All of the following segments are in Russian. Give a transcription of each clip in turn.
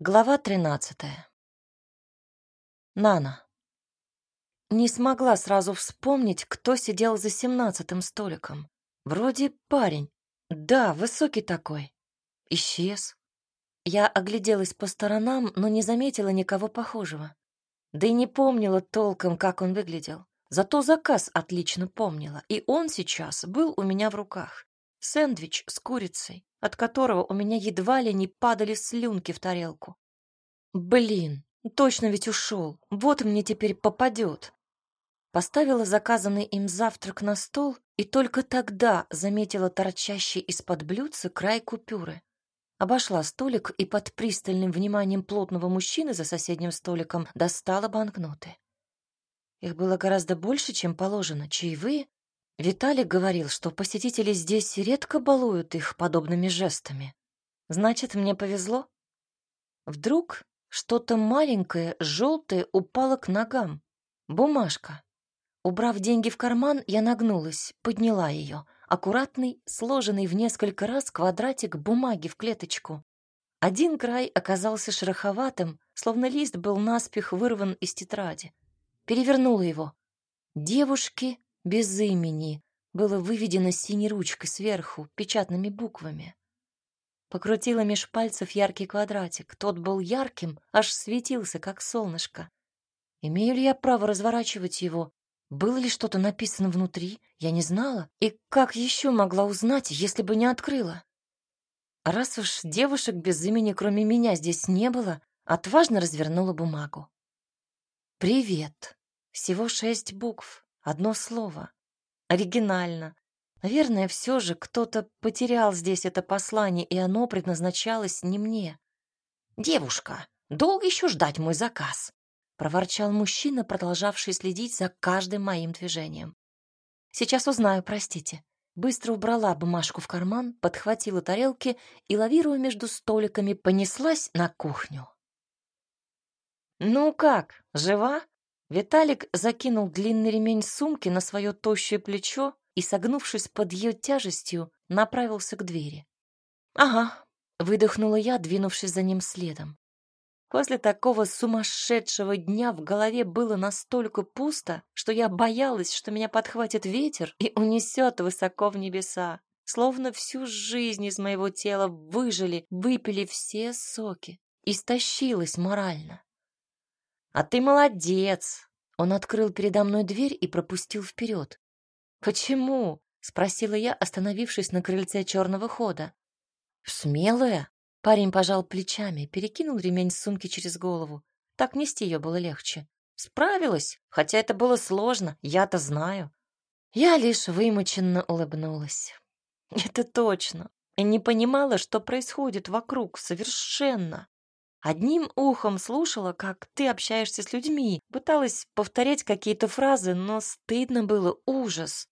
Глава тринадцатая. Нана. Не смогла сразу вспомнить, кто сидел за семнадцатым столиком. Вроде парень. Да, высокий такой. Исчез. Я огляделась по сторонам, но не заметила никого похожего. Да и не помнила толком, как он выглядел. Зато заказ отлично помнила, и он сейчас был у меня в руках. Сэндвич с курицей от которого у меня едва ли не падали слюнки в тарелку. Блин, точно ведь ушел. Вот мне теперь попадет. Поставила заказанный им завтрак на стол и только тогда заметила торчащий из-под блюдца край купюры. Обошла столик и под пристальным вниманием плотного мужчины за соседним столиком достала банкноты. Их было гораздо больше, чем положено. Чаевые Виталик говорил, что посетители здесь редко балуют их подобными жестами. Значит, мне повезло? Вдруг что-то маленькое, желтое упало к ногам. Бумажка. Убрав деньги в карман, я нагнулась, подняла ее. Аккуратный, сложенный в несколько раз квадратик бумаги в клеточку. Один край оказался шероховатым, словно лист был наспех вырван из тетради. Перевернула его. Девушки без имени, было выведено синей ручкой сверху, печатными буквами. Покрутила меж пальцев яркий квадратик. Тот был ярким, аж светился, как солнышко. Имею ли я право разворачивать его? Было ли что-то написано внутри? Я не знала. И как еще могла узнать, если бы не открыла? Раз уж девушек без имени, кроме меня, здесь не было, отважно развернула бумагу. «Привет». Всего шесть букв. Одно слово. Оригинально. Наверное, все же кто-то потерял здесь это послание, и оно предназначалось не мне. «Девушка, долго еще ждать мой заказ?» — проворчал мужчина, продолжавший следить за каждым моим движением. «Сейчас узнаю, простите». Быстро убрала бумажку в карман, подхватила тарелки и, лавируя между столиками, понеслась на кухню. «Ну как, жива?» Виталик закинул длинный ремень сумки на свое тощее плечо и, согнувшись под ее тяжестью, направился к двери. «Ага», — выдохнула я, двинувшись за ним следом. После такого сумасшедшего дня в голове было настолько пусто, что я боялась, что меня подхватит ветер и унесет высоко в небеса. Словно всю жизнь из моего тела выжили, выпили все соки. Истощилась морально. «А ты молодец!» Он открыл передо мной дверь и пропустил вперед. «Почему?» — спросила я, остановившись на крыльце черного хода. «Смелая?» — парень пожал плечами, перекинул ремень сумки через голову. Так нести ее было легче. «Справилась, хотя это было сложно, я-то знаю». Я лишь вымученно улыбнулась. «Это точно. И не понимала, что происходит вокруг, совершенно. Одним ухом слушала, как ты общаешься с людьми, пыталась повторять какие-то фразы, но стыдно было ужас.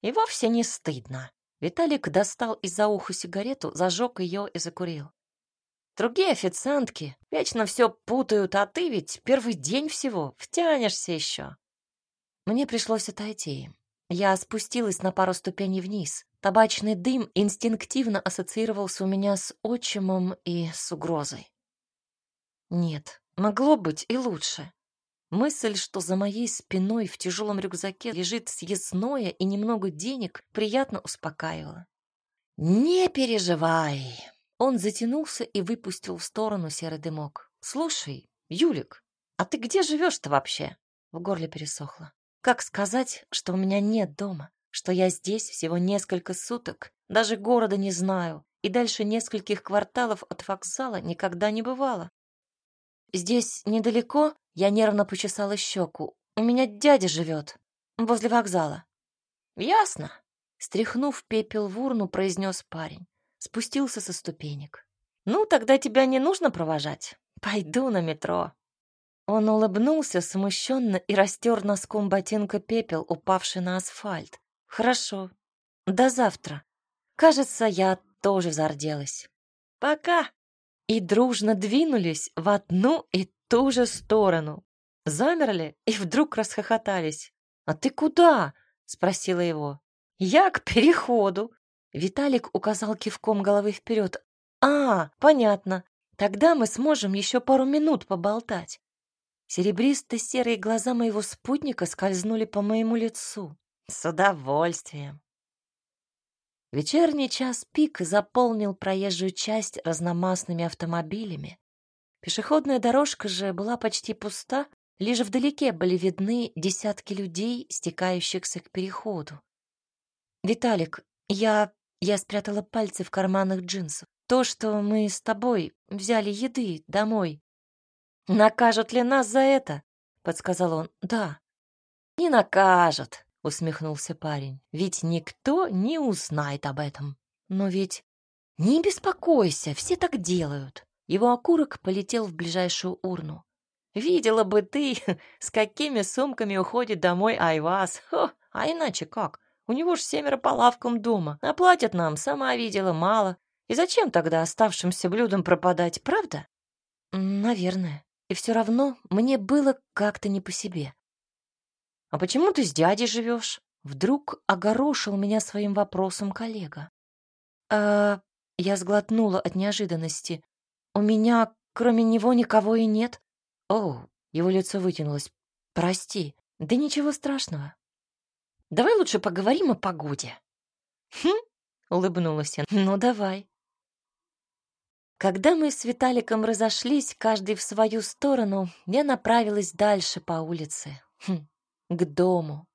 И вовсе не стыдно. Виталик достал из-за уха сигарету, зажег ее и закурил. Другие официантки вечно все путают, а ты ведь первый день всего, втянешься еще. Мне пришлось отойти. Я спустилась на пару ступеней вниз. Табачный дым инстинктивно ассоциировался у меня с отчимом и с угрозой. Нет, могло быть и лучше. Мысль, что за моей спиной в тяжелом рюкзаке лежит съестное и немного денег, приятно успокаивала. «Не переживай!» Он затянулся и выпустил в сторону серый дымок. «Слушай, Юлик, а ты где живешь-то вообще?» В горле пересохло. «Как сказать, что у меня нет дома? Что я здесь всего несколько суток? Даже города не знаю, и дальше нескольких кварталов от вокзала никогда не бывало. Здесь недалеко, я нервно почесала щеку. У меня дядя живет, возле вокзала. Ясно. Стряхнув пепел в урну, произнес парень. Спустился со ступенек. Ну, тогда тебя не нужно провожать. Пойду на метро. Он улыбнулся смущенно и растер носком ботинка пепел, упавший на асфальт. Хорошо. До завтра. Кажется, я тоже зарделась. Пока и дружно двинулись в одну и ту же сторону. Замерли и вдруг расхохотались. «А ты куда?» — спросила его. «Я к переходу». Виталик указал кивком головы вперед. «А, понятно. Тогда мы сможем еще пару минут поболтать. Серебристо-серые глаза моего спутника скользнули по моему лицу. С удовольствием. Вечерний час пик заполнил проезжую часть разномастными автомобилями. Пешеходная дорожка же была почти пуста, лишь вдалеке были видны десятки людей, стекающихся к переходу. «Виталик, я...» Я спрятала пальцы в карманах джинсов. «То, что мы с тобой взяли еды домой, «Накажут ли нас за это?» — подсказал он. «Да». «Не накажут», — усмехнулся парень. «Ведь никто не узнает об этом». «Но ведь...» «Не беспокойся, все так делают». Его окурок полетел в ближайшую урну. «Видела бы ты, с какими сумками уходит домой Айвас. Хо, а иначе как? У него ж семеро по лавкам дома. Оплатят нам, сама видела, мало. И зачем тогда оставшимся блюдом пропадать, правда?» «Наверное» и все равно мне было как-то не по себе. «А почему ты с дядей живешь?» Вдруг огорошил меня своим вопросом коллега. «А...» Я сглотнула от неожиданности. «У меня, кроме него, никого и нет». «О!» Его лицо вытянулось. «Прости. Да ничего страшного. Давай лучше поговорим о погоде». «Хм!» — улыбнулась я. «Ну, давай». Когда мы с Виталиком разошлись, каждый в свою сторону, я направилась дальше по улице, хм, к дому.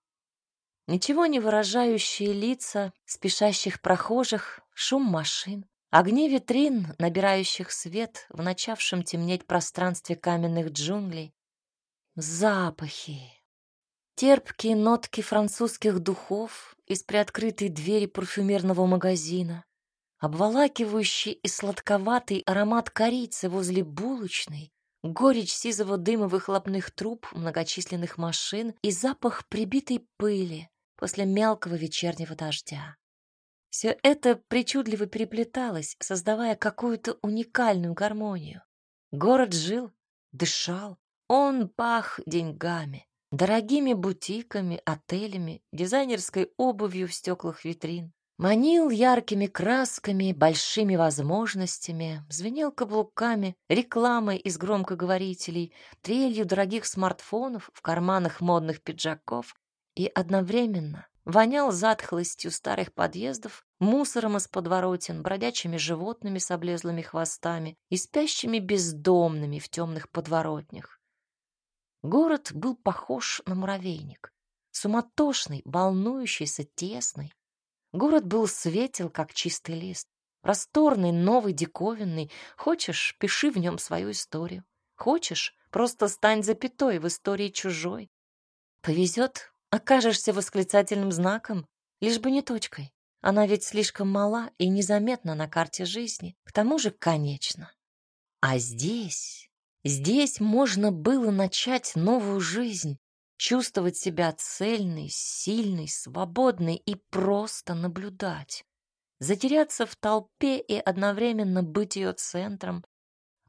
Ничего не выражающие лица спешащих прохожих, шум машин, огни витрин, набирающих свет в начавшем темнеть пространстве каменных джунглей, запахи, терпкие нотки французских духов из приоткрытой двери парфюмерного магазина, обволакивающий и сладковатый аромат корицы возле булочной, горечь сизого дыма выхлопных труб многочисленных машин и запах прибитой пыли после мелкого вечернего дождя. Все это причудливо переплеталось, создавая какую-то уникальную гармонию. Город жил, дышал, он пах деньгами, дорогими бутиками, отелями, дизайнерской обувью в стеклах витрин. Манил яркими красками, большими возможностями, звенел каблуками, рекламой из громкоговорителей, трелью дорогих смартфонов в карманах модных пиджаков и одновременно вонял затхлостью старых подъездов, мусором из подворотен, бродячими животными с облезлыми хвостами и спящими бездомными в темных подворотнях. Город был похож на муравейник, суматошный, волнующийся, тесный. Город был светел, как чистый лист. Просторный, новый, диковинный. Хочешь, пиши в нем свою историю. Хочешь, просто стань запятой в истории чужой. Повезет, окажешься восклицательным знаком, лишь бы не точкой. Она ведь слишком мала и незаметна на карте жизни, к тому же конечно. А здесь, здесь можно было начать новую жизнь, чувствовать себя цельной, сильной, свободной и просто наблюдать. Затеряться в толпе и одновременно быть ее центром,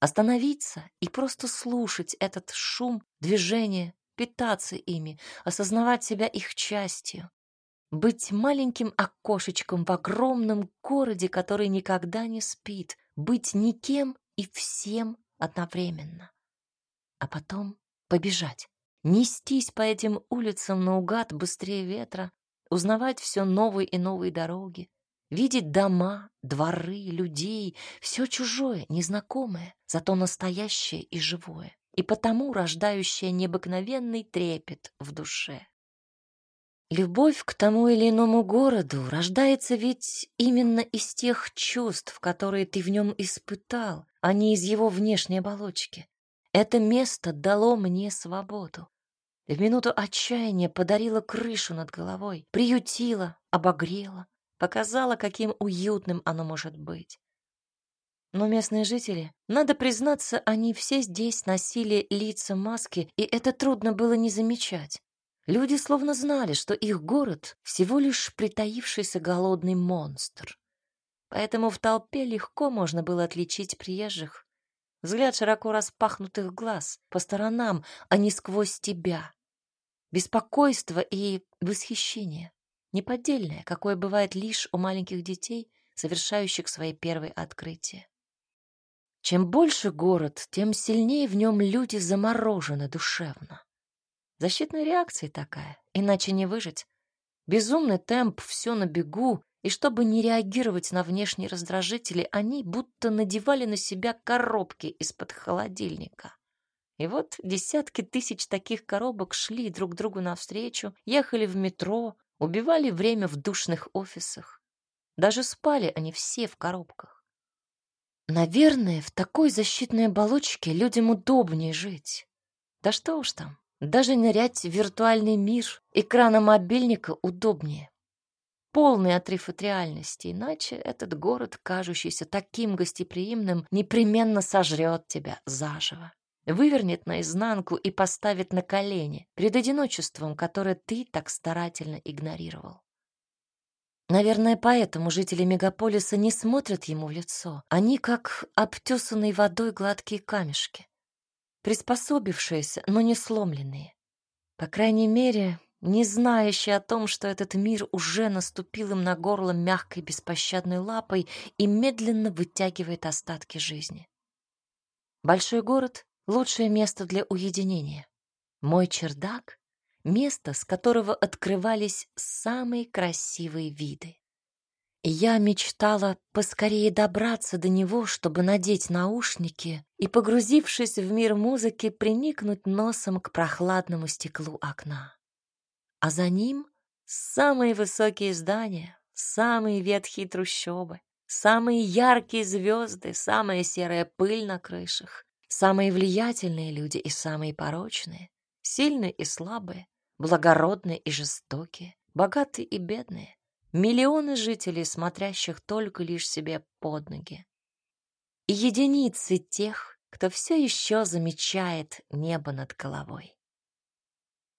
остановиться и просто слушать этот шум, движение, питаться ими, осознавать себя их частью, быть маленьким окошечком в огромном городе, который никогда не спит, быть никем и всем одновременно, а потом побежать нестись по этим улицам наугад быстрее ветра, узнавать все новые и новые дороги, видеть дома, дворы, людей, все чужое, незнакомое, зато настоящее и живое, и потому рождающее необыкновенный трепет в душе. Любовь к тому или иному городу рождается ведь именно из тех чувств, которые ты в нем испытал, а не из его внешней оболочки. Это место дало мне свободу. В минуту отчаяния подарило крышу над головой, приютило, обогрело, показало, каким уютным оно может быть. Но местные жители, надо признаться, они все здесь носили лица маски, и это трудно было не замечать. Люди словно знали, что их город всего лишь притаившийся голодный монстр. Поэтому в толпе легко можно было отличить приезжих. Взгляд широко распахнутых глаз по сторонам, а не сквозь тебя беспокойство и восхищение, неподдельное, какое бывает лишь у маленьких детей, совершающих свои первые открытия. Чем больше город, тем сильнее в нем люди заморожены душевно. Защитная реакция такая, иначе не выжить. Безумный темп, все на бегу, и чтобы не реагировать на внешние раздражители, они будто надевали на себя коробки из-под холодильника. И вот десятки тысяч таких коробок шли друг другу навстречу, ехали в метро, убивали время в душных офисах. Даже спали они все в коробках. Наверное, в такой защитной оболочке людям удобнее жить. Да что уж там, даже нырять в виртуальный мир экрана мобильника удобнее. Полный отрыв от реальности, иначе этот город, кажущийся таким гостеприимным, непременно сожрет тебя заживо вывернет наизнанку и поставит на колени перед одиночеством, которое ты так старательно игнорировал. Наверное, поэтому жители мегаполиса не смотрят ему в лицо. Они как обтесанные водой гладкие камешки, приспособившиеся, но не сломленные. По крайней мере, не знающие о том, что этот мир уже наступил им на горло мягкой беспощадной лапой и медленно вытягивает остатки жизни. Большой город лучшее место для уединения. Мой чердак — место, с которого открывались самые красивые виды. И я мечтала поскорее добраться до него, чтобы надеть наушники и, погрузившись в мир музыки, приникнуть носом к прохладному стеклу окна. А за ним самые высокие здания, самые ветхие трущобы, самые яркие звезды, самая серая пыль на крышах, Самые влиятельные люди и самые порочные, сильные и слабые, благородные и жестокие, богатые и бедные, миллионы жителей, смотрящих только лишь себе под ноги. И единицы тех, кто все еще замечает небо над головой.